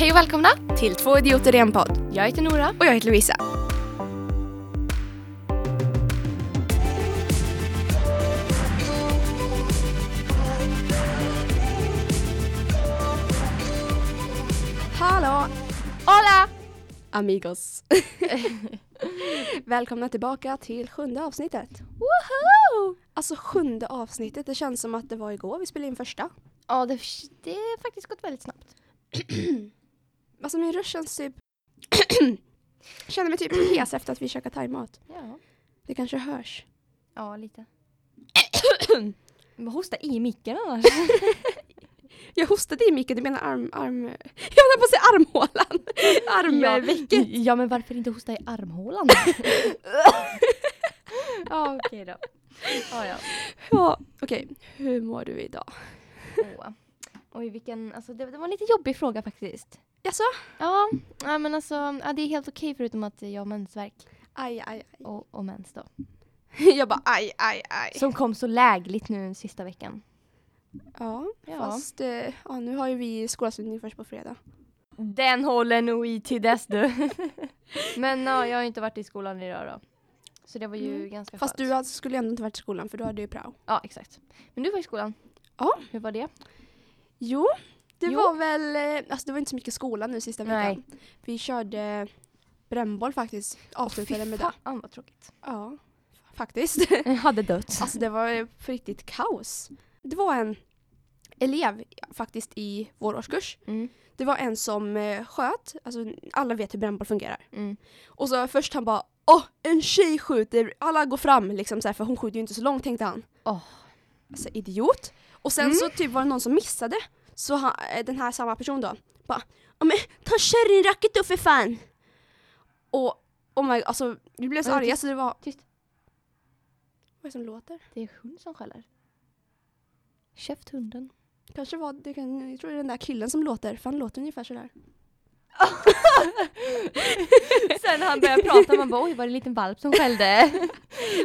Hej och välkomna! till Två idioter i en podd. Jag heter Nora. Och jag heter Lovisa. Hallå Hola! amigos! Välkomna tillbaka till sjunde avsnittet. Woho! Alltså sjunde avsnittet, det känns som att det var igår vi spelade in första. Ja, det, det har faktiskt gått väldigt snabbt. Alltså min röst känns typ... Jag känner mig typ hes efter att vi käkat thaimat. Ja, Det kanske hörs. ja lite. Men Hosta i micken annars. Jag hostade i micken, du menar arm... arm jag höll på att säga armhålan! Armvecket! Ja, men varför inte hosta i armhålan? ja, okej då. Ja, ja. Ja, okej. Hur mår du idag? Åh. Oj, vilken, alltså det, det var en lite jobbig fråga faktiskt. Jaså? Ja, ja men alltså ja, det är helt okej förutom att jag har mensvärk Aj, aj, aj. och, och mens då. Jag bara aj, aj, aj. Som kom så lägligt nu sista veckan. Ja, Ja. fast eh, ja, nu har ju vi skolavslutning först på fredag. Den håller nog i till dess du. Men ja, jag har inte varit i skolan idag då. Så det var ju Mm. ganska Fast skönt. du alltså, skulle ändå inte varit i skolan för du hade ju prao. Ja, exakt. Men du var i skolan. Ja. Hur var det? Jo, det Jo. var väl, eh, alltså det var inte så mycket skolan nu sista Nej. veckan. Vi körde brännboll faktiskt, avslutade med det. fan vad tråkigt. Ja, faktiskt. Jag hade dött. Alltså det var för riktigt kaos. Det var en elev faktiskt i vår årskurs. Mm. Det var en som eh, sköt, alltså alla vet hur brännboll fungerar. Mm. Och så först han bara Åh, en tjej skjuter, alla går fram liksom så här, för hon skjuter ju inte så långt tänkte han. Åh. Alltså idiot. Och sen Mm. så typ var det någon som missade. Så han, eh, den här samma person då bara "Ja, men ta kärringracket då för fan! Och oh my, alltså vi blev så arga så det var... Tyst. Vad är det som låter? Det är hund som skäller. Käft hunden. Kanske var det, jag tror det är den där killen som låter, för han låter ungefär sådär. Sen när han började prata man bara oj var det en liten valp som skällde.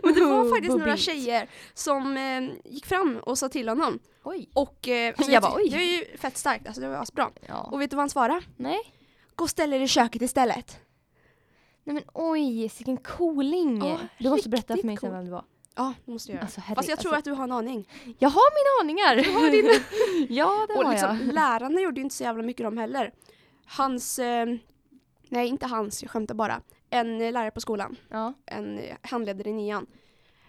Men det var faktiskt några Bobby. tjejer som eh, gick fram och sa till honom. Oj. Och eh, alltså, Jag bara, oj. Det är ju fett starkt, alltså det var asbra. Ja. Och vet du vad han svarade? Nej. Gå och ställ er i köket istället. Nej men oj, vilken cooling. Ja, du måste berätta för mig sen cool. vem det var. Ja, det måste jag göra. Alltså, herre, Fast jag tror alltså, att du har en aning. Jag har mina aningar. ja, det Och har liksom, jag. lärarna gjorde ju inte så jävla mycket de heller. Hans, eh, nej inte hans, jag skämtar bara. En lärare på skolan, Ja. en eh, handledare i nian,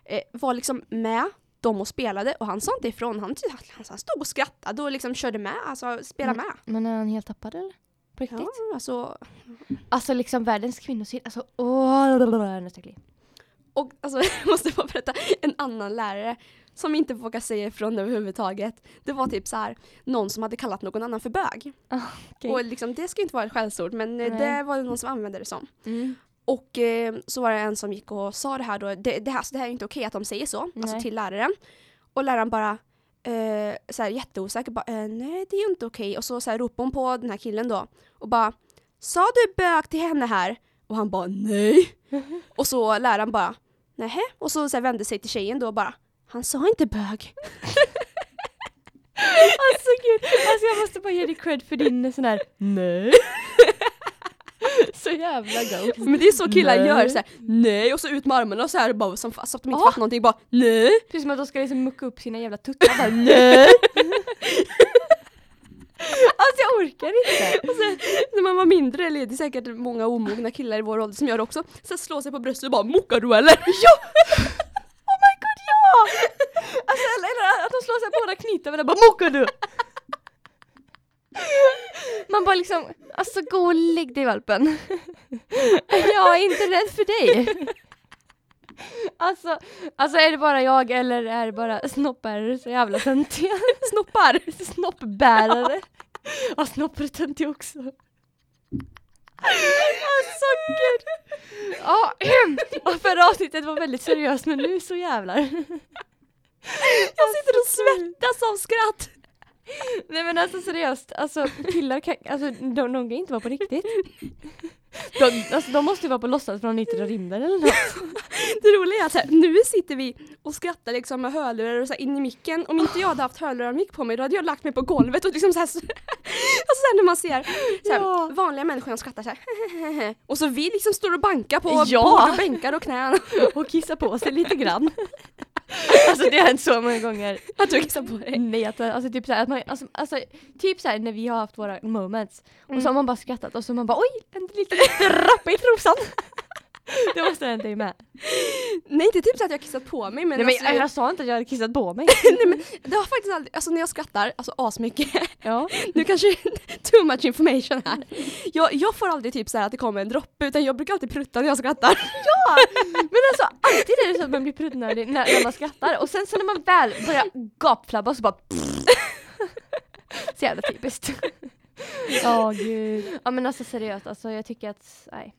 eh, var liksom med dem och spelade och han sa inte ifrån. Han, han, han stod och skrattade och liksom körde med, alltså spelade Mm. med. Men är han helt tappad eller? På riktigt? Ja, alltså, Alltså liksom världens kvinnosyn. Alltså åh, nu är jag och alltså, jag måste bara berätta, en annan lärare som inte vågar säga ifrån överhuvudtaget. Det var typ så här någon som hade kallat någon annan för bög. okej. Och liksom, det ska inte vara ett skällsord men Nej. det var det någon som använde det som. Mm. Och eh, så var det en som gick och sa det här då, det, det, här, så det här är inte okej att de säger så, alltså Nej. till läraren. Och läraren bara eh, så här, jätteosäker, bara eh, nej det är inte okej. Och så, så här, ropade hon på den här killen då och bara sa du bög till henne här? Och han bara nej. och så läraren bara nähä? Och så, så här, vände sig till tjejen då och bara han sa inte bög. Alltså gud, alltså jag måste bara ge dig cred för din sån här nej. Så jävla gott. Men det är så killar Nej. gör, så här, nej och så ut med armarna och så här bara som fast att de inte Ja. fattar någonting, bara nej. Precis som att de ska liksom mucka upp sina jävla tuttar bara nej. Alltså jag orkar inte. Och sen, när man var mindre, eller det är säkert många omogna killar i vår ålder som gör det också, så slår sig på bröstet och bara mockar du eller? Ja! Alltså eller, eller att de slår sig båda knytnävarna bara mockar du! Man bara liksom, alltså gå och lägg dig valpen. Jag är inte rädd för dig. Alltså, alltså är det bara jag eller är det bara snoppbärare så jävla töntiga? Snoppar? Snoppbärare. Ja, snoppar är töntiga också. Alltså gud. Ja, och förra avsnittet var väldigt seriöst men nu så jävlar. Jag sitter och svettas av skratt! Nej men alltså seriöst, alltså killar kan, alltså de, de kan inte vara på riktigt. De, alltså, de måste ju vara på låtsas från yttre rymden eller något. Det roliga är att så här, nu sitter vi och skrattar liksom med hörlurar och så här in i micken. Om inte jag hade haft hörlurar och mick på mig då hade jag lagt mig på golvet och liksom så här, så, alltså så här när man ser så här, Ja. vanliga människor som skrattar så här. Och så vi liksom står och bankar på Ja. bord och bänkar och knän. Och kissa på sig lite grann. Alltså det har hänt så många gånger. Att du kissar på dig. Nej, att, alltså typ såhär, att man, alltså, alltså, typ såhär när vi har haft våra moments och Mm. så har man bara skrattat och så har man bara oj, en liten droppe i trosan. Det måste ha hänt dig med. Nej inte typ så att jag har kissat på mig men, Nej, men alltså, jag, jag sa inte att jag hade kissat på mig. nej, men det har faktiskt aldrig, alltså när jag skrattar, alltså asmycket. Ja. Nu kanske too much information här. Jag, jag får aldrig typ så att det kommer en droppe utan jag brukar alltid prutta när jag skrattar. ja! Men alltså alltid är det så att man blir pruttnödig när, när man skrattar och sen så när man väl börjar gapflabba så bara Så jävla typiskt. Ja gud. Ja men alltså seriöst, alltså jag tycker att, nej.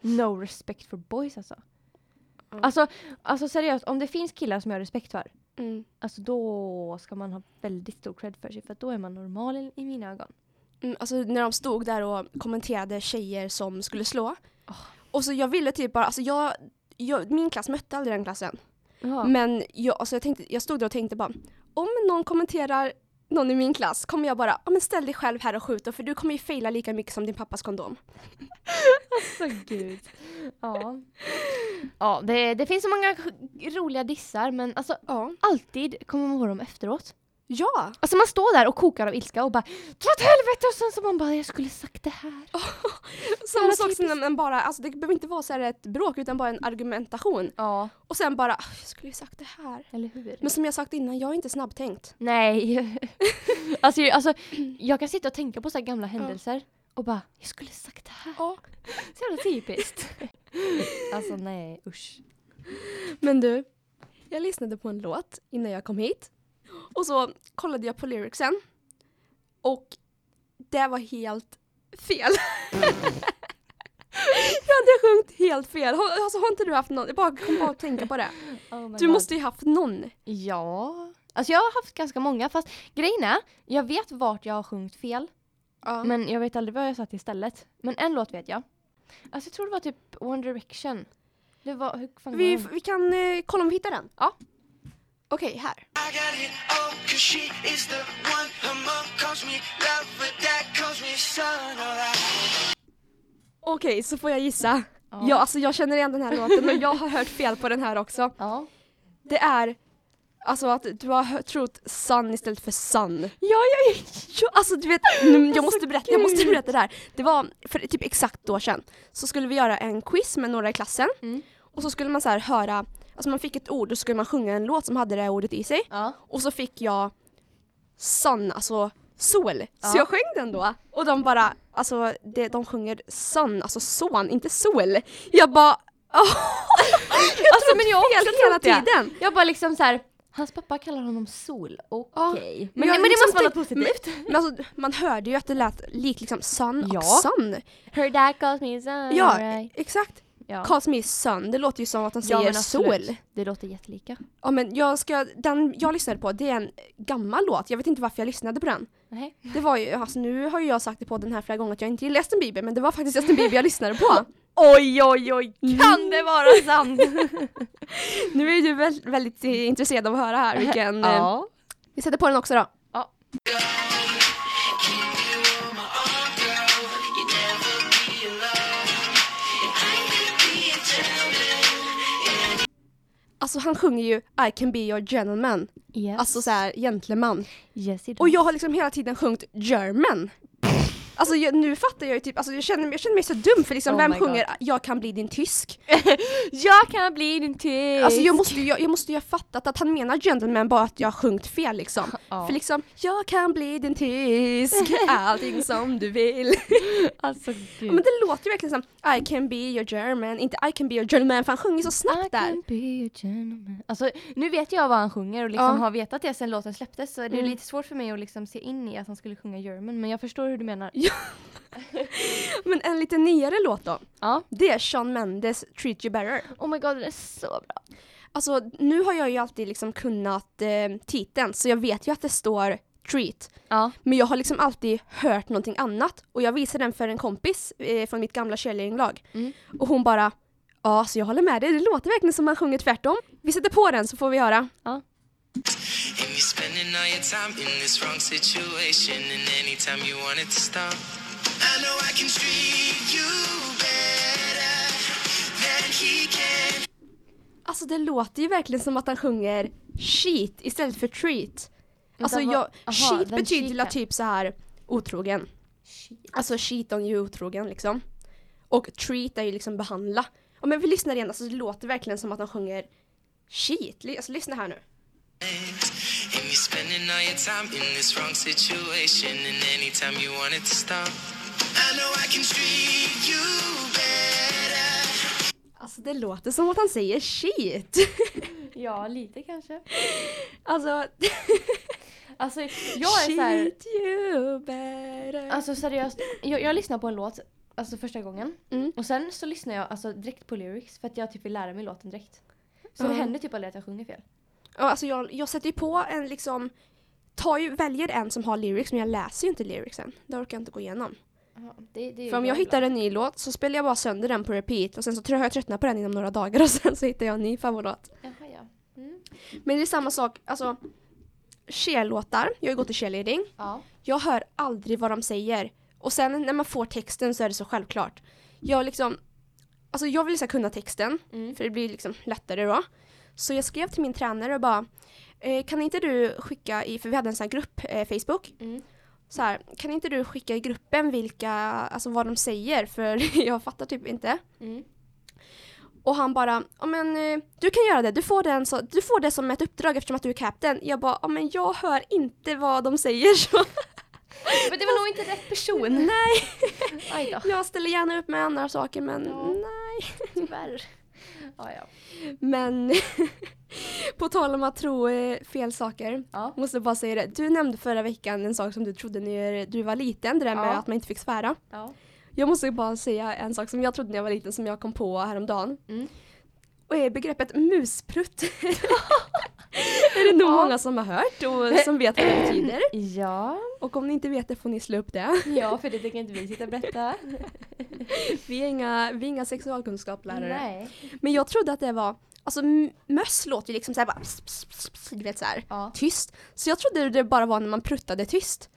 No respect for boys alltså. Ja. Alltså, alltså seriöst, om det finns killar som jag har respekt för, Mm. alltså då ska man ha väldigt stor cred för sig för då är man normal i, i mina ögon. Mm, alltså när de stod där och kommenterade tjejer som skulle slå. Åh. Och så jag ville typ bara, alltså jag, jag min klass mötte aldrig den klassen. Ja. Men jag, alltså jag, tänkte, jag stod där och tänkte bara, om någon kommenterar någon i min klass kommer jag bara, ja men ställ dig själv här och skjut då, för du kommer ju faila lika mycket som din pappas kondom. Alltså gud. Ja. Ja, det, det finns så många roliga dissar men alltså Ja. alltid kommer man ihåg dem efteråt. Ja! Alltså man står där och kokar av ilska och bara dra åt helvete och sen så man bara jag skulle sagt det här. Samma sak som man bara, alltså det behöver inte vara så här ett bråk utan bara en argumentation. Ja, Och sen bara, "Ah, jag skulle ju sagt det här. eller hur? Men som jag sagt innan, jag är inte snabbtänkt. Nej. alltså, jag- alltså jag kan sitta och tänka på så här gamla händelser och bara jag skulle sagt det här. Ja. Så jävla typiskt. alltså nej usch. Men du, jag lyssnade på en låt innan jag kom hit. Och så kollade jag på lyricsen. Och det var helt fel. jag hade sjungit helt fel. Har, alltså, har inte du haft någon? Jag bara kom bara att tänka på det. Oh Du måste ju haft någon. Ja. Alltså jag har haft ganska många fast grejen är, jag vet vart jag har sjungit fel. Ja. Men jag vet aldrig vad jag satt istället. Men en låt vet jag. Alltså jag tror det var typ One Direction. Det var, hur fan vi, vi kan eh, kolla om vi hittar den. Ja. Okej, här. Son alright Okej, så får jag gissa. Ja. Ja, alltså jag känner igen den här låten och jag har hört fel på den här också. Ja. Det är alltså att du har trott sun istället för sun. Ja, ja, ja. Alltså du vet, nu, jag måste berätta, jag måste berätta det här. Det var för typ exakt ett år sedan. Så skulle vi göra en quiz med några i klassen Mm. och så skulle man så här höra, alltså man fick ett ord och så skulle man sjunga en låt som hade det ordet i sig. ja. Och så fick jag sun, alltså sol. Ja. Så jag sjöng den då. Och de bara, alltså det, de sjunger sun, alltså son, inte sol. Jag bara, oh, Alltså men jag fel också hela trott det. tiden. Jag bara liksom så här. Hans pappa kallar honom Sol, okej. men Men, jag men, det liksom måste vara något tänk- positivt. Men alltså man hörde ju att det lät likt liksom sun Ja. och sun. Her dad calls me son, Ja, alright. exakt. Ja. Calls me sun, det låter ju som att de Ja, säger absolut. sol. Det låter jättelika. Ja men jag ska, den jag lyssnade på, det är en gammal låt. Jag vet inte varför jag lyssnade på den. Nej. Det var ju, alltså nu har ju jag sagt i podden här flera gånger att jag inte gillar Justin Bieber, men det var faktiskt Justin Bieber jag lyssnade på. Oj, oj, oj, kan det vara sant? Nu är du väl, väldigt eh, intresserad av att höra här vilken... eh, ja. Vi sätter på den också då. ja. Alltså han sjunger ju I can be your gentleman. Yes. Alltså såhär gentleman. yes, Och jag har liksom hela tiden sjungit German. Alltså jag, nu fattar jag ju typ, alltså jag känner, jag känner mig så dum för liksom Oh vem my God. sjunger Jag kan bli din tysk? Jag kan bli din tysk! Alltså jag måste, ju- jag, jag måste ju ha fattat att han menar gentleman bara att jag har sjungit fel liksom. Ja. För liksom, jag kan bli din tysk, allting som du vill. Alltså gud. men det låter ju verkligen som I can be your German, inte I can be your gentleman för han sjunger så I snabbt där. can be a gentleman. Alltså nu vet jag vad han sjunger och liksom Ja. har vetat det sen låten släpptes så det är Mm. lite svårt för mig att liksom se in i att han skulle sjunga German men jag förstår hur du menar. Men en lite nyare låt då, Ja. det är Shawn Mendes Treat You Better. Oh my god den är så bra. Alltså nu har jag ju alltid liksom kunnat eh, titeln så jag vet ju att det står Treat. Ja. Men jag har liksom alltid hört någonting annat och jag visade den för en kompis eh, från mitt gamla cheerleadinglag. Mm. Och hon bara Ja, så jag håller med dig. Det låter verkligen som man sjunger tvärtom. Vi sätter på den så får vi höra. And you're spending all your time in this wrong situation. And anytime you want it to stop, I know I can treat you better than he can. Alltså det låter ju verkligen som att han sjunger shit istället för treat. Alltså jag, aha, shit den betyder cheaten. typ så här otrogen. Alltså cheat on you otrogen liksom. Och treat är ju liksom behandla. Men vi lyssnar igen, alltså det låter verkligen som att han sjunger shit. Ly- Alltså lyssna här nu. And you're spending all your time in this wrong situation. And anytime you want it to stop, I know I can treat you better. Alltså det låter som att han säger shit. Ja, lite kanske. alltså, Alltså jag är så här, shit you better. alltså seriöst, jag, jag lyssnar på en låt alltså första gången Mm. och sen så lyssnar jag alltså direkt på lyrics för att jag typ vill lära mig låten direkt. Så det Ja. händer typ aldrig att jag sjunger fel. Alltså jag, jag sätter ju på en liksom, tar ju, väljer en som har lyrics men jag läser ju inte lyricsen. Det orkar jag inte gå igenom. Ja, det, det För om jag hittar en ny låt så spelar jag bara sönder den på repeat och sen så tror jag jag tröttnar på den inom några dagar och sen så hittar jag en ny favoritlåt. Jaha, ja. Mm. Men det är samma sak, alltså cheerlåtar, jag har ju gått i cheerleading, Ja. jag hör aldrig vad de säger. Och sen när man får texten så är det så självklart. Jag liksom, alltså jag vill här kunna texten, Mm. för det blir liksom lättare då. Så jag skrev till min tränare och bara, eh, kan inte du skicka i, för vi hade en sån här grupp, eh, Facebook, Mm. så här, kan inte du skicka i gruppen vilka, alltså vad de säger för jag fattar typ inte. Mm. Och han bara, ja men eh, du kan göra det, du får, den så, du får det som ett uppdrag eftersom att du är captain. Jag bara, ja men jag hör inte vad de säger så Men det var nog inte rätt person. nej. Jag ställer gärna upp med andra saker men Ja. nej. tyvärr. Ja, ja. Men på tal om att tro eh, fel saker, Ja. måste bara säga det. Du nämnde förra veckan en sak som du trodde när du var liten, det där med att man inte fick svära. ja. Jag måste bara säga en sak som jag trodde när jag var liten som jag kom på häromdagen. Mm. Och är begreppet musprutt. är det nog Ja. många som har hört och som vet vad det betyder. Ja. Och om ni inte vet det får ni slå upp det. ja, för det tänker inte vi sitta och berätta. Vi är inga, vi är inga sexualkunskapslärare. Nej. Men jag trodde att det var, alltså möss låter ju liksom såhär bara pss, pss, pss, pss, du vet såhär Ja. tyst. Så jag trodde det bara var när man pruttade tyst.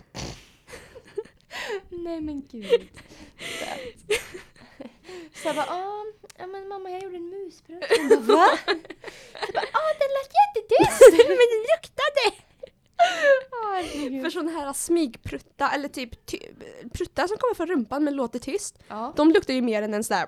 Nej men gud. Så jag bara, ah, ja men mamma jag gjorde en musprutt. Hon bara, va? Jag bara, ah den lät jättetyst! Men det luktade! Herregud. För sådana här smygprutta eller typ ty, pruttar som kommer från rumpan men låter tyst. Ja. De luktar ju mer än en sån där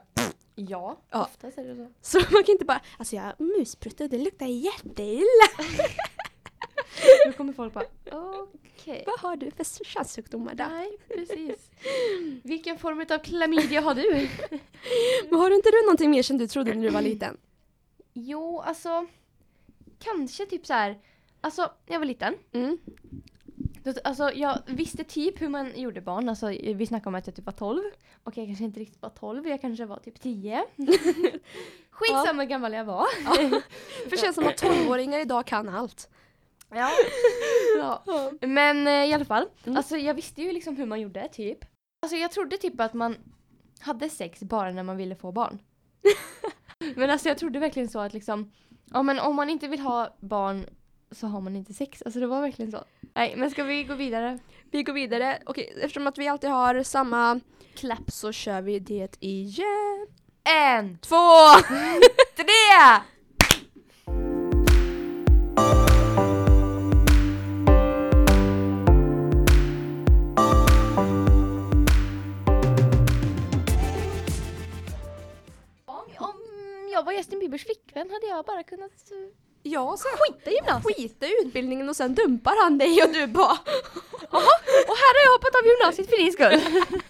Ja, Ja. oftast är det så. Så man kan inte bara, alltså jag muspruttade det luktar jätteilla. Då kommer folk bara, okej. Vad har du för könssjukdomar där? Nej, precis. Vilken form av klamydia har du? Men har du inte du någonting mer som du trodde när du var liten? Jo, alltså kanske typ så här. Alltså, när jag var liten. Mm. Alltså, jag visste typ hur man gjorde barn. Alltså, vi snackade om att jag typ var 12. Och jag kanske inte riktigt var 12, jag kanske var typ 10. Skitsamma hur gammal jag var. För det känns som att 12-åringar idag kan allt. Ja. ja. Men eh, i alla fall, Mm. alltså jag visste ju liksom hur man gjorde typ. Alltså jag trodde typ att man hade sex bara när man ville få barn. men alltså jag trodde verkligen så att liksom, ja men om man inte vill ha barn så har man inte sex. Alltså det var verkligen så. Nej men ska vi gå vidare? Vi går vidare. Okej, eftersom att vi alltid har samma klapp så kör vi det igen. En, Två! tre! Justin Biebers flickvän hade jag bara kunnat eh, Ja, så skita i gymnasiet. skita i utbildningen och sen dumpar han dig och du bara Och här har jag hoppat av gymnasiet för din skull.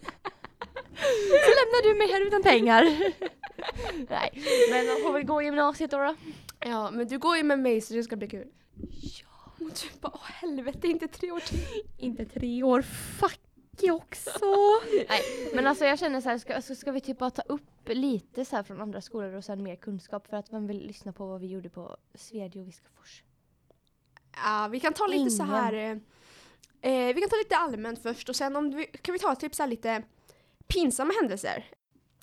Så lämnar du mig här utan pengar. Nej, men man får väl gå i gymnasiet då. då. Ja, men du går ju med mig så det ska bli kul. Ja. Och du bara, åh helvete, inte tre år till. Inte tre år, fuck också. Nej, men alltså jag känner så här, ska, alltså, ska vi typ bara ta upp lite så här från andra skolor och sen mer kunskap för att man vill lyssna på vad vi gjorde på Svedje och Viskafors. Ja, vi kan ta lite så Ingen. här. eh, Eh, vi kan ta lite allmänt först och sen om vi, kan vi ta typ så lite pinsamma händelser.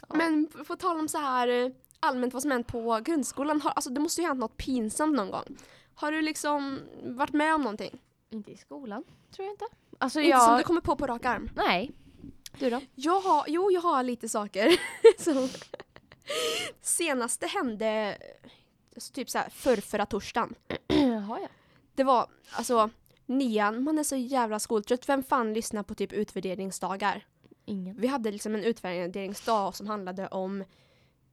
Ja. Men på, på tal om så här eh, allmänt vad som hänt på grundskolan, har, alltså det måste ju ha hänt något pinsamt någon gång. Har du liksom varit med om någonting? Inte i skolan, tror jag inte. Alltså Inte som jag... du kommer på på rak arm? Nej. Du då? Jag har, jo, jag har lite saker. som senaste hände alltså typ så här förrförra torsdagen. Jaha ja. Det var alltså nian, man är så jävla skoltrött. Vem fan lyssnar på typ utvärderingsdagar? Ingen. Vi hade liksom en utvärderingsdag som handlade om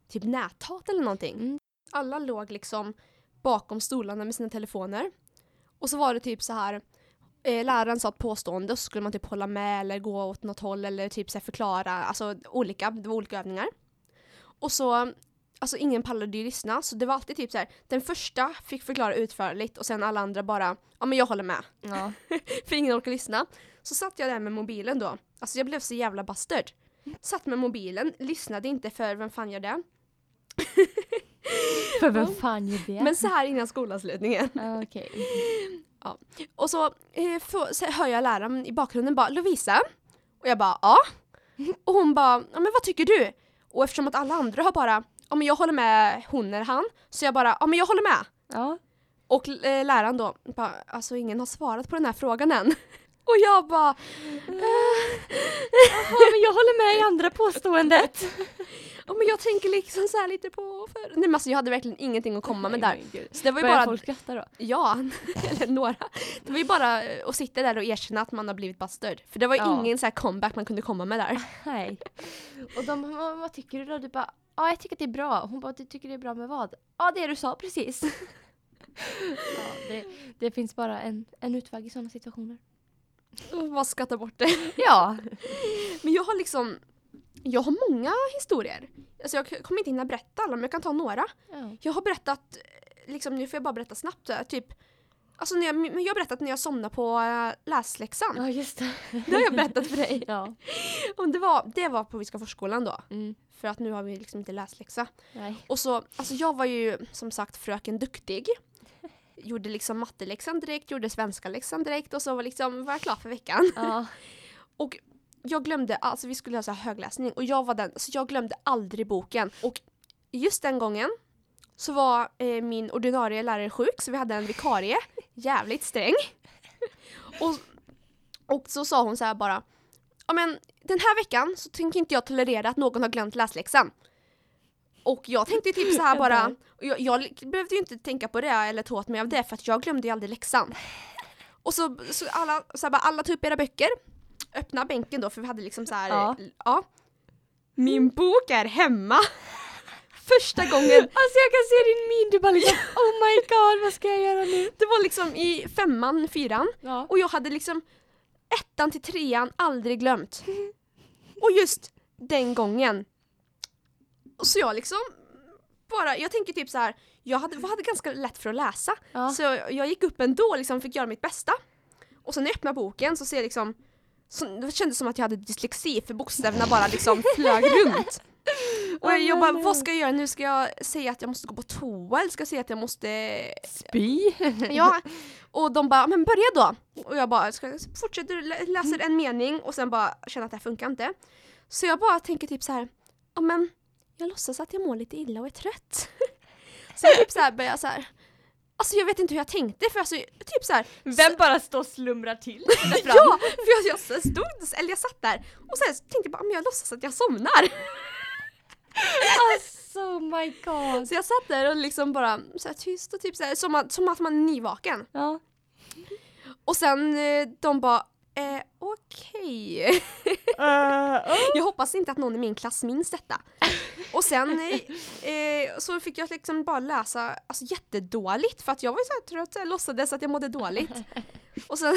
typ näthat eller någonting. Mm. Alla låg liksom bakom stolarna med sina telefoner. Och så var det typ så här eh, läraren sa ett påstående och så skulle man typ hålla med eller gå åt något håll eller typ så förklara, alltså olika, det var olika övningar. Och så, alltså ingen pallade ju lyssna så det var alltid typ så här, den första fick förklara utförligt och sen alla andra bara, ja men jag håller med. Ja. För ingen orkar lyssna. Så satt jag där med mobilen då. Alltså jag blev så jävla bastard. Satt med mobilen, lyssnade inte för vem fan gör det. För vem fan gör det? Men så här innan skolavslutningen. Ja, Okej. Och så, eh, får, så hör jag läraren i bakgrunden bara Lovisa. Och jag bara ja. Och hon bara, ja men vad tycker du? Och eftersom att alla andra har bara, ja men jag håller med hon eller han. Så jag bara, ja men jag håller med. Ja. Och eh, läraren då, bara, alltså ingen har svarat på den här frågan än. Och jag bara, Jaha, men jag håller med i andra påståendet. ja men jag tänker liksom så här lite på för... Nej men alltså jag hade verkligen ingenting att komma med där. Så det var ju bara, folk skratta då? ja, eller några. Det var ju bara eh, att sitta där och erkänna att man har blivit bastard. För det var ju Ja. ingen så här comeback man kunde komma med där. Nej. Och de bara, "Vad- vad tycker du då? Du bara, ja jag tycker att det är bra. Hon bara, du tycker det är bra med vad? Ja det du sa precis. ja, det, det finns bara en, en utväg i sådana situationer. Bara skratta bort det. Ja. Men jag har liksom, jag har många historier. Alltså jag kommer inte hinna berätta alla men jag kan ta några. ja. Jag har berättat, eh, liksom nu får jag bara berätta snabbt typ Alltså när jag, men jag har berättat när jag somnade på äh, läsläxan. Ja just det. Det har jag berättat för dig. Ja. Och det, var, det var på Viskaforsskolan då. Mm. För att nu har vi liksom inte läsläxa. Nej. Och så, alltså jag var ju som sagt fröken duktig. Gjorde liksom matteläxan direkt, gjorde svenska läxan direkt och så var, liksom, var jag klar för veckan. Ja. Och jag glömde, alltså vi skulle ha så högläsning och jag var den, så jag glömde aldrig boken. Och just den gången så var eh, min ordinarie lärare sjuk så vi hade en vikarie, jävligt sträng. Och, och så sa hon så här bara, ja men den här veckan så tänker inte jag tolerera att någon har glömt läsläxan. Och jag tänkte typ så här bara, jag, jag behövde ju inte tänka på det eller ta åt mig av det för att jag glömde ju aldrig läxan. Och så, så alla, så bara, alla tog upp era böcker, öppna bänken då för vi hade liksom så här, Ja. ja. Min bok är hemma. Första gången, Alltså jag kan se din min, du bara liksom oh my god vad ska jag göra nu? det var liksom i femman, fyran Ja. och jag hade liksom ettan till trean aldrig glömt. Och just den gången. Så jag liksom bara, jag tänker typ så här. jag hade, jag hade ganska lätt för att läsa. Ja. Så jag gick upp ändå och liksom fick göra mitt bästa. Och sen när jag öppnade boken så ser jag liksom så, det kändes som att jag hade dyslexi för bokstäverna bara liksom flög runt. Och jag, jag bara, vad ska jag göra nu? Ska jag säga att jag måste gå på toa eller ska jag säga att jag måste Spy? Ja, och de bara, men börja då. Och jag bara, ska fortsätter lä- läser en mening och sen bara känner att det här funkar inte. Så jag bara tänker typ så här, ja men jag låtsas att jag mår lite illa och är trött. Så jag typ så här börjar så här, alltså jag vet inte hur jag tänkte för alltså typ så här, Vem bara står och slumrar till? ja, för jag, jag stod, eller jag satt där och sen tänkte jag bara, men jag låtsas att jag somnar. Alltså my god. Så jag satt där och liksom bara så här tyst och typ så här, som, att, som att man är nyvaken. Ja. Och sen eh, de bara, eh, okej. Jag hoppas inte att någon i min klass minns detta. Och sen eh, eh, så fick jag liksom bara läsa alltså, jättedåligt för att jag var så här trött så jag låtsades att jag mådde dåligt. Och sen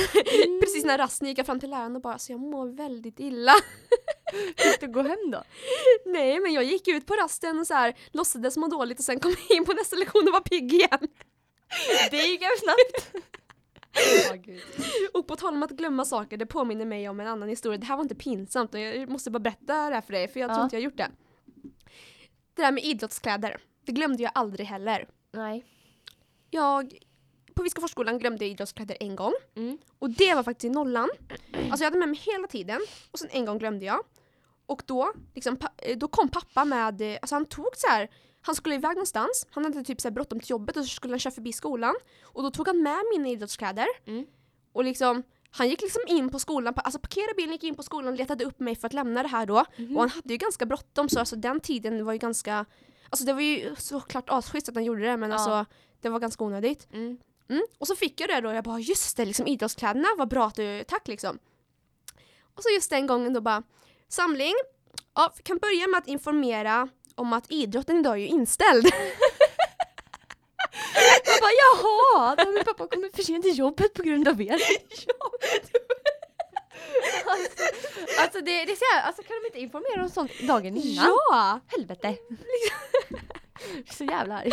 precis när rasten gick jag fram till läraren och bara så jag mår väldigt illa. Fick du gå hem då? Nej men jag gick ut på rasten och så här låtsades må dåligt och sen kom jag in på nästa lektion och var pigg igen. Det gick snabbt. Och på tal om att glömma saker, det påminner mig om en annan historia. Det här var inte pinsamt och jag måste bara berätta det här för dig för jag tror Ja. inte jag har gjort det. Det där med idrottskläder, det glömde jag aldrig heller. Nej. Jag, på Viskaforsskolan glömde jag idrottskläder en gång. Mm. Och det var faktiskt i nollan. Alltså jag hade med mig hela tiden. Och sen en gång glömde jag. Och då, liksom, eh, då kom pappa med, eh, alltså han tog så här. Han skulle iväg någonstans, han hade typ så här bråttom till jobbet och så skulle han köra förbi skolan. Och då tog han med mina idrottskläder. Mm. Och liksom, han gick liksom in på skolan, alltså parkerade bilen, gick in på skolan och letade upp mig för att lämna det här då. Mhm. Och han hade ju ganska bråttom så alltså den tiden var ju ganska, alltså det var ju såklart asschysst att han gjorde det men Ja. alltså det var ganska onödigt. Mm. Mm. Och så fick jag det då och jag bara just det, liksom idrottskläderna, vad bra att du, tack liksom. Och så just den gången då bara, samling, ja, vi kan börja med att informera om att idrotten idag är ju inställd. Jag bara jaha, då min pappa kommit för sent till jobbet på grund av er. alltså, alltså det, det alltså kan de inte informera om sånt dagen innan? ja! Helvete! så jävla arg.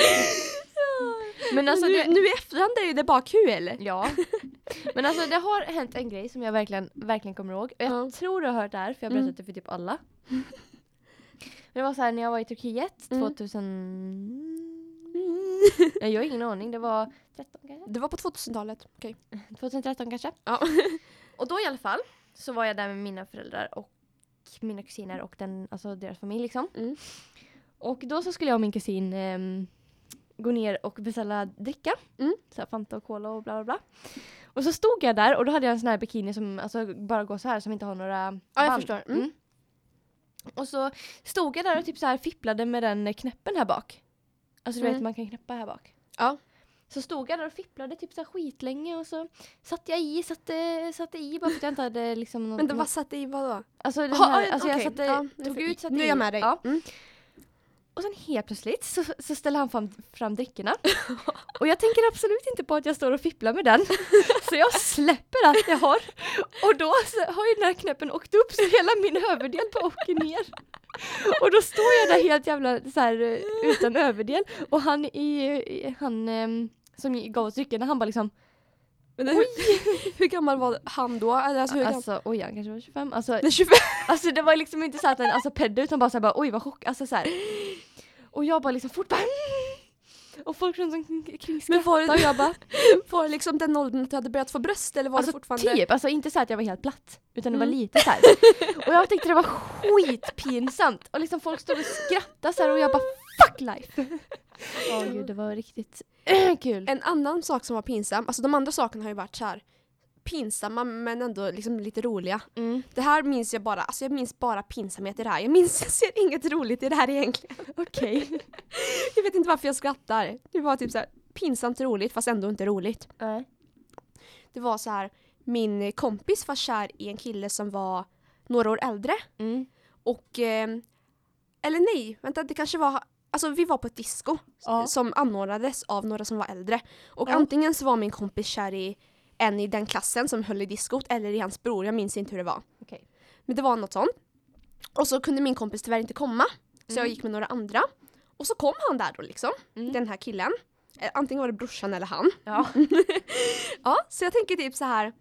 Men alltså nu, det, nu i efterhand är det bara kul. Ja. Men alltså det har hänt en grej som jag verkligen, verkligen kommer ihåg. Och Jag Ja. tror du har hört det här för jag har berättat Mm. det för typ alla. Men det var så här när jag var i Turkiet Mm. 2000... Nej, jag har ingen aning. Det var 13 kanske? Det var på 2000-talet. Okej. 2013 kanske? Ja. Och då i alla fall så var jag där med mina föräldrar och mina kusiner och den, alltså deras familj liksom. Mm. Och då så skulle jag och min kusin ehm, gå ner och beställa dricka. Mm. Så här Fanta och Cola och bla bla bla. Och så stod jag där och då hade jag en sån här bikini som alltså, bara går så här som inte har några Ja, jag band. förstår. Mm. Och så stod jag där och typ så här fipplade med den knäppen här bak. Alltså du Mm. vet man kan knäppa här bak. Ja. Så stod jag där och fipplade typ så här skitlänge och så satte jag i, satte, satte i bara för att jag inte hade liksom någon, Men det var satt i vad då? Alltså, den här, ja, alltså jag okej. satte, Ja, tog ut, satte Nu är jag med dig. Ja. Mm. Och sen helt plötsligt så, så ställer han fram, fram drickorna. och jag tänker absolut inte på att jag står och fipplar med den. så jag släpper allt jag har. Och då har ju den här knäppen åkt upp så hela min överdel bara åker ner. Och då står jag där helt jävla så här, eh, utan överdel. Och han, i, han ehm, som gav oss dryckerna, han bara liksom Men hur, hur gammal var han då? Alltså, hur? Alltså oj han kanske var 25. Alltså, Nej, 25. Alltså det var liksom inte så att den alltså pedde utan bara så här, bara oj vad chock, alltså så här. Och jag bara liksom fort bara och folk runt omkring Men var skrattade och jag bara var det liksom den åldern att du hade börjat få bröst eller var alltså det fortfarande? typ, alltså inte så att jag var helt platt utan det var Mm. lite så här. Och jag tyckte det var skitpinsamt och liksom folk stod och skrattade så här och jag bara fuck life. Åh gud det var riktigt kul. En annan sak som var pinsam, alltså de andra sakerna har ju varit så här pinsamma men ändå liksom lite roliga. Mm. Det här minns jag bara, alltså jag minns bara pinsamhet i det här. Jag minns, jag ser inget roligt i det här egentligen. Okej. Jag vet inte varför jag skrattar. Det var typ så här pinsamt roligt fast ändå inte roligt. Nej. Det var så här, min kompis var kär i en kille som var några år äldre. Mm. Och, eh, eller nej, vänta det kanske var, alltså vi var på ett disco Ja. som anordnades av några som var äldre. Och Ja. antingen så var min kompis kär i en i den klassen som höll i diskot eller i hans bror, jag minns inte hur det var. Okej. Men det var något sånt. Och så kunde min kompis tyvärr inte komma, så jag Mm. gick med några andra. Och så kom han där då liksom, Mm. den här killen. Eh, Antingen var det brorsan eller han. Ja. Ja, så jag tänker typ så här,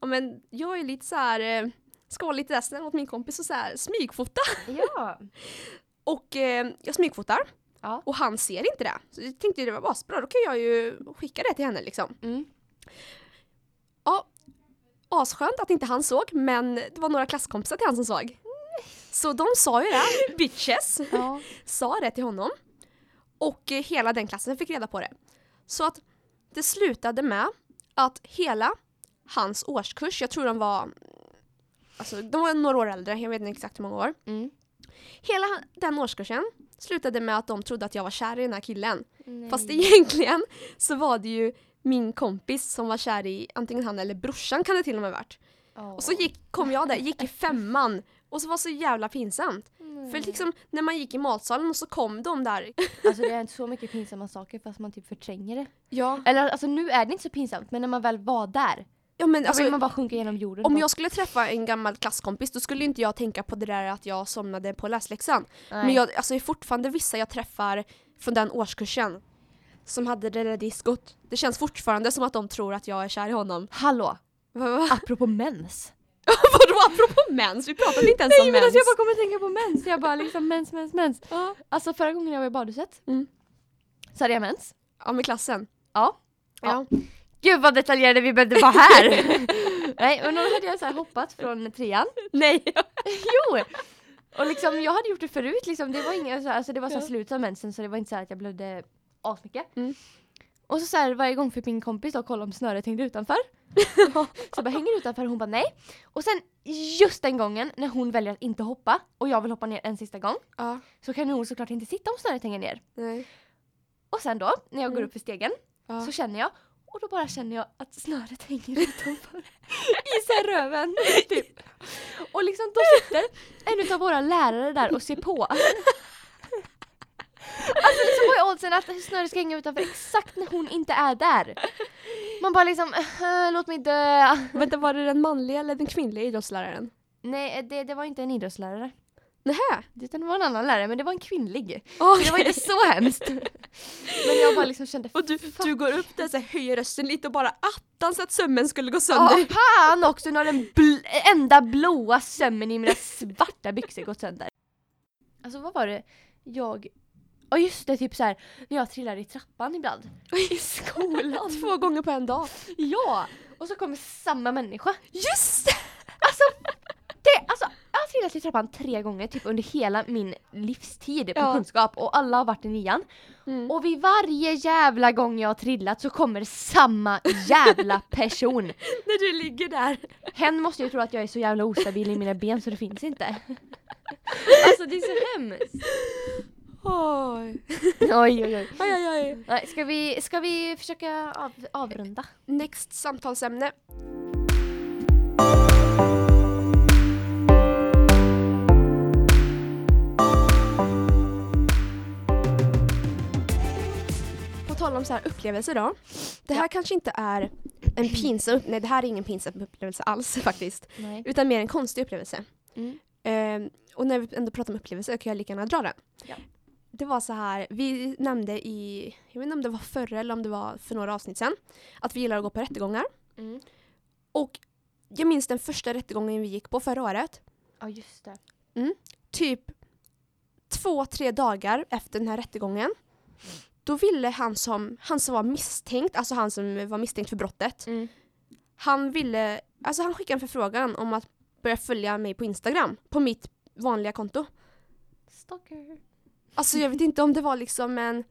ja men jag är lite så här, ska vara lite där mot min kompis och så här smygfota. Ja. Och eh, jag smygfotar Ja. och han ser inte det. Så jag tänkte det var bra, då kan jag ju skicka det till henne liksom. Mm. Ja, asskönt att inte han såg, men det var några klasskompisar till han som såg. Så de sa ju det, bitches, Ja. sa det till honom. Och eh, hela den klassen fick reda på det. Så att det slutade med att hela hans årskurs, jag tror de var Alltså de var några år äldre, jag vet inte exakt hur många år. Mm. Hela den årskursen slutade med att de trodde att jag var kär i den här killen. Fast Nej. egentligen så var det ju min kompis som var kär i antingen han eller brorsan kan det till och med varit. Och så gick, kom jag där, gick i femman och så var det så jävla pinsamt. För liksom när man gick i matsalen och så kom de där. Alltså det är inte så mycket pinsamma saker fast man typ förtränger det. Ja, Eller alltså nu är det inte så pinsamt men när man väl var där ja men då alltså vill man bara sjunka genom jorden. om och- jag skulle träffa en gammal klasskompis då skulle inte jag tänka på det där att jag somnade på läsläxan. Nej. Men jag, alltså det är fortfarande vissa jag träffar från den årskursen som hade det där diskot. Det känns fortfarande som att de tror att jag är kär i honom. Hallå! Apropå mens. Vadå apropå mens? Vi pratade inte ens Nej om men mens. alltså jag bara kommer tänka på mens. Jag bara liksom mens, mens, mens. Ja. Alltså förra gången jag var i badhuset Mm. så hade jag mens. ja, med klassen. Ja. Ja. Gud vad detaljerade vi behövde vara här! Nej men då hade jag så hoppat från trean. Nej! Jo! Och liksom jag hade gjort det förut liksom, det var så här, alltså det var så här Ja. slutet av mensen så det var inte så här att jag blödde asmycket. Mm. Och så, så här, varje gång fick min kompis då kolla om snöret hängde utanför. så jag bara hänger utanför och hon bara nej. Och sen just den gången när hon väljer att inte hoppa och jag vill hoppa ner en sista gång Ja, så kan hon såklart inte sitta om snöret hänger ner. nej. Och sen då när jag går Mm. upp för stegen Ja. så känner jag och då bara känner jag att snöret hänger utanför i så röven. Typ. Och liksom då sitter en av våra lärare där och ser på. Alltså liksom vad är oddsen att snöret ska hänga utanför exakt när hon inte är där? Man bara liksom, "Eh, låt mig dö. Vänta, var det den manliga eller den kvinnliga idrottsläraren? Nej, det, det var inte en idrottslärare. Nähä? Utan det var en annan lärare, men det var en kvinnlig. Så det var inte så hemskt. Men jag bara liksom kände, Och du, "Fuck." du går upp där så här, höjer rösten lite och bara attans att sömmen skulle gå Ja, sönder. fan också när den bl- enda blåa sömmen i mina svarta byxor gått sönder. Alltså vad var det jag... Ja just det, typ så här när jag trillar i trappan ibland. I skolan. Två gånger på en dag. Ja! Och så kommer samma människa. Just det! Alltså, det, alltså jag har trillat i trappan tre gånger typ under hela min livstid på Ja. kunskap och alla har varit i nian. Mm. Och vid varje jävla gång jag har trillat så kommer samma jävla person. När du ligger där. Hen måste ju tro att jag är så jävla ostabil i mina ben så det finns inte. Alltså det är så hemskt. Oj. Oj oj oj. Oj, oj, oj. Nej, ska, vi, ska vi försöka av, avrunda? Next samtalsämne. På tal om så här upplevelser då. Det här kanske inte är en pinsam, nej det här är ingen pinsam upplevelse alls faktiskt. Nej. Utan mer en konstig upplevelse. Mm. Ehm, och när vi ändå pratar om upplevelser kan jag lika gärna dra den. Ja. Det var så här, vi nämnde i, jag vet inte om det var förra eller om det var för några avsnitt sedan, att vi gillar att gå på rättegångar. Mm. Och jag minns den första rättegången vi gick på förra året. Ja just det. Typ två, tre dagar efter den här rättegången. Då ville han som, han som var misstänkt, alltså han som var misstänkt för brottet. Mm. Han ville, alltså han skickade en förfrågan om att börja följa mig på Instagram. På mitt vanliga konto. Stalker. Alltså jag vet inte om det var liksom en...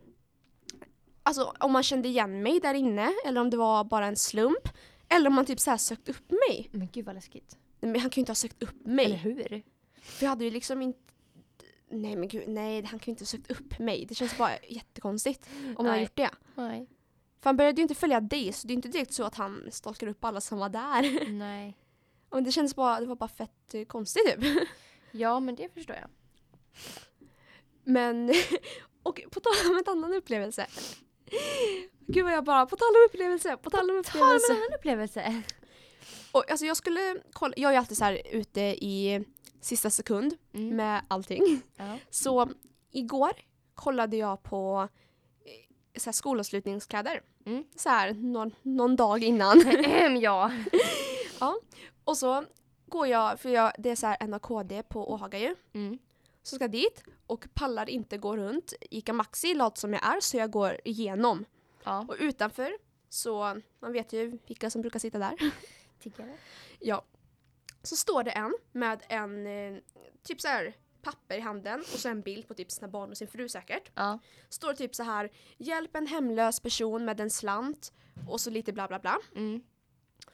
Alltså om man kände igen mig där inne eller om det var bara en slump. Eller om man typ så här sökt upp mig. Men gud vad läskigt. Nej, Men han kan ju inte ha sökt upp Eller mig. hur? För jag hade ju liksom inte... Nej men gud, nej han kan ju inte ha sökt upp mig. Det känns bara jättekonstigt om han har gjort det. Nej. För han började ju inte följa dig så det är inte direkt så att han stalkar upp alla som var där. Nej. Och det kändes bara, det var bara fett eh, konstigt typ. Ja men det förstår jag. Men, och på tal om en annan upplevelse. Gud vad jag bara, på tal om upplevelse, på tal om Ta med upplevelse. en annan upplevelse. Och, alltså jag skulle kolla, jag är ju alltid så här ute i sista sekund Mm. med allting. Ja. Så igår kollade jag på eh, så här skolavslutningskläder. Mm. Så här någon, någon dag innan. ja. Och så går jag, för jag, det är så här NAKD på Åhaga ju. Mm. Så ska dit och pallar inte gå runt Ica Maxi, lat som jag är, så jag går igenom. Ja. Och utanför, så man vet ju vilka som brukar sitta där. Tiggare. Ja. Så står det en med en eh, typ så här papper i handen och så en bild på typ sina barn och sin fru säkert. Ja. Står typ så här hjälp en hemlös person med en slant och så lite bla bla bla. Mm.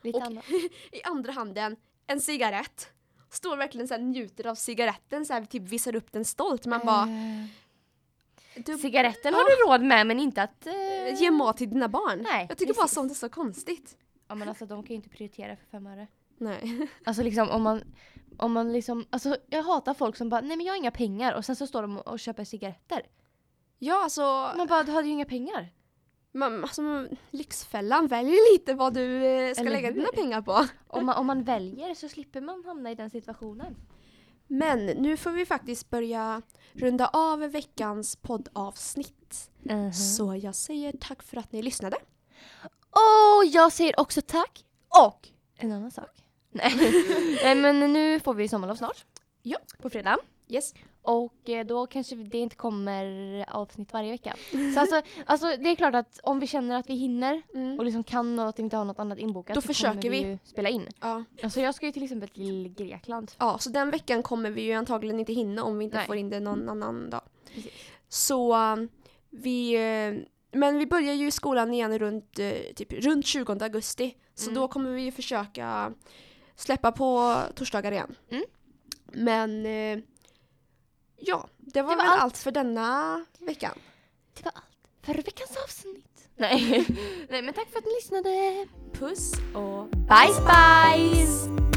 Lite Och- annat. I andra handen en cigarett. Står verkligen så här njuter av cigaretten så här typ visar upp den stolt. Man bara Eh, du, Cigaretten Ja. har du råd med men inte att... eh, ge mat till dina barn. Nej, jag tycker bara precis. sånt är så konstigt. Ja men alltså de kan ju inte prioritera för fem öre. Nej. Alltså liksom om man, om man liksom, alltså jag hatar folk som bara nej men jag har inga pengar och sen så står de och köper cigaretter. Ja alltså, Man bara du hade ju inga pengar. Man, alltså Lyxfällan väljer lite vad du eh, ska Eller lägga hur? dina pengar på. Om man, om man väljer så slipper man hamna i den situationen. Men nu får vi faktiskt börja runda av veckans poddavsnitt. Så jag säger tack för att ni lyssnade. Och jag säger också tack och en annan sak. Nej men nu får vi sommarlov snart. Ja. På fredag. Yes. Och eh, då kanske det inte kommer avsnitt varje vecka. Så alltså, alltså det är klart att om vi känner att vi hinner Mm. och liksom kan och att vi inte har något annat inbokat Då så försöker vi vi. spela in. Ja. Alltså jag ska ju till exempel till Grekland. ja, så den veckan kommer vi ju antagligen inte hinna om vi inte Nej. får in det någon annan dag. Precis. Så um, vi, eh, men vi börjar ju skolan igen runt, eh, typ, runt 20 augusti. Så Mm. då kommer vi ju försöka släppa på torsdagar igen. Mm. Men ja, det var Det var väl allt. allt. för denna veckan. Det var allt för veckans avsnitt. Nej. Nej men tack för att ni lyssnade. Puss och Bye spice!